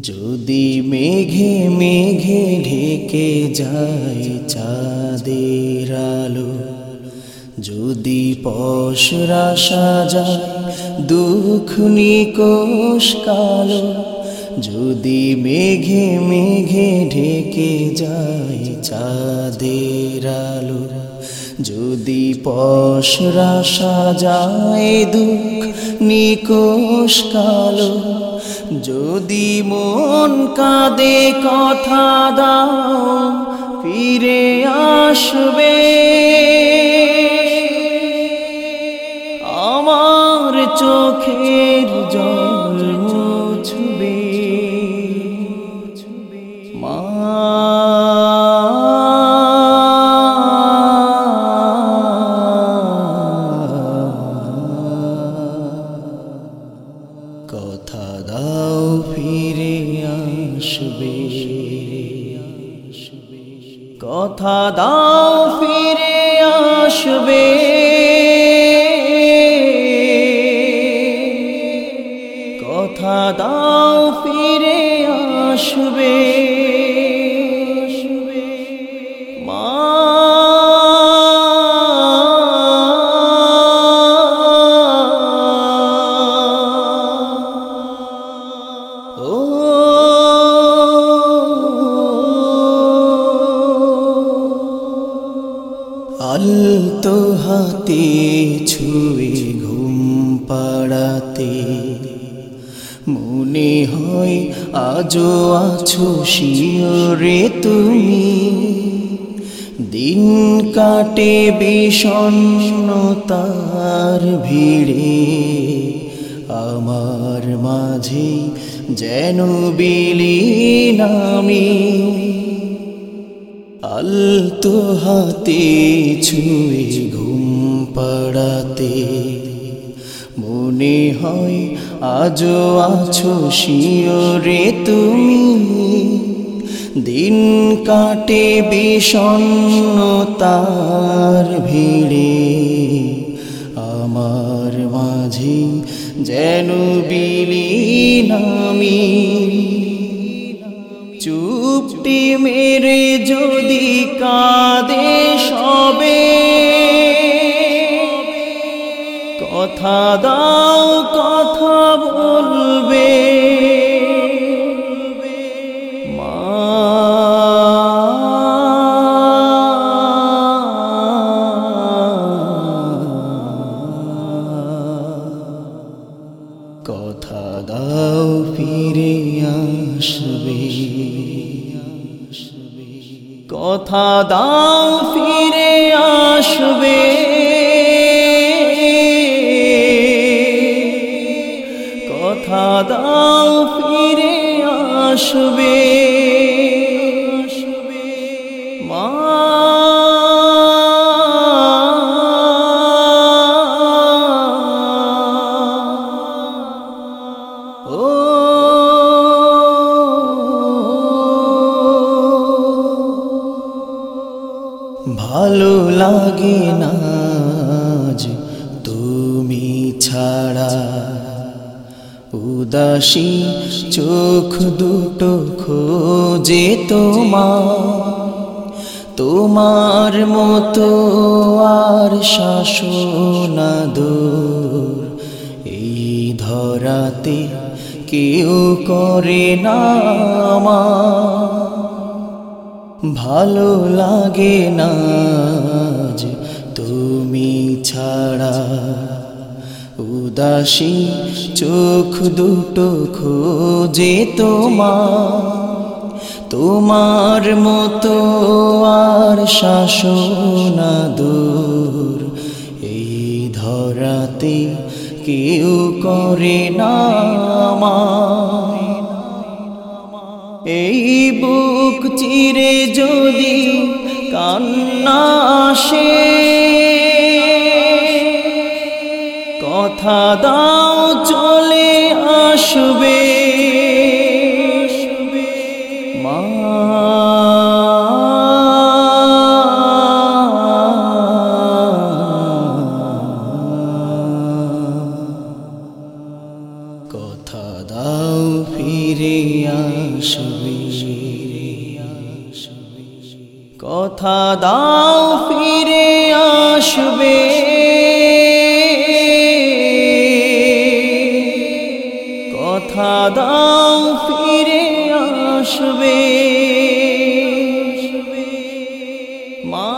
যদি মেঘে মেঘে ঢেকে যায় চাঁদের আলো, যদি পশরা সাজায় দুঃখ নিকোষ কালো, যদি মেঘে মেঘে ঢেকে যায় চাঁদের আলো, যদি পশরা সাজায় দুঃখ নিকোষ কালো যদি মন কাঁদে কথা দাও ফিরে আসবে আসবে। কথা দাও ফিরে আসবে। মা। আলতো হাতে ছুঁয়ে ঘুম পাড়াতে। মনে হয় আজও আছো শিওরে তুমি। দিন কাটে বিষণ্ণতার ভিড়ে। আমার মাঝে যেন বিলীন আমি। আলতো হাতে ছুঁয়ে ঘুম পাড়াতে। মনে হয় আজও আছো শিওরে তুমি। দিন কাটে বিষণ্ণতার ভিড়ে। আমার মাঝে যেন বিলীন আমি। চুপটি মেরে যদি কাঁদে সবে কথা দাও কথা বলবে। কথা দাও ফিরে আসবে। কথা দাও ফিরে আসবে। আজ তুমি ছাড়া উদাসী চোখ দুটো খোঁজে তোমার তোমার মতো আর শাসনা এই ধরাতে কেউ করে না ভালো লাগে না ছাড়া উদাসী চোখ দুটো খোঁজে তোমার তোমার মতো আর শাসনা দূর এই ধরাতে কেউ করে না এই বুক চিরে যদি কান্না আসে কথা দাও চলে আসবে। কথা দাও ফিরে আসবে। কথা দাও ফিরে আসবে। কথা দাও ফিরে আসবে। মা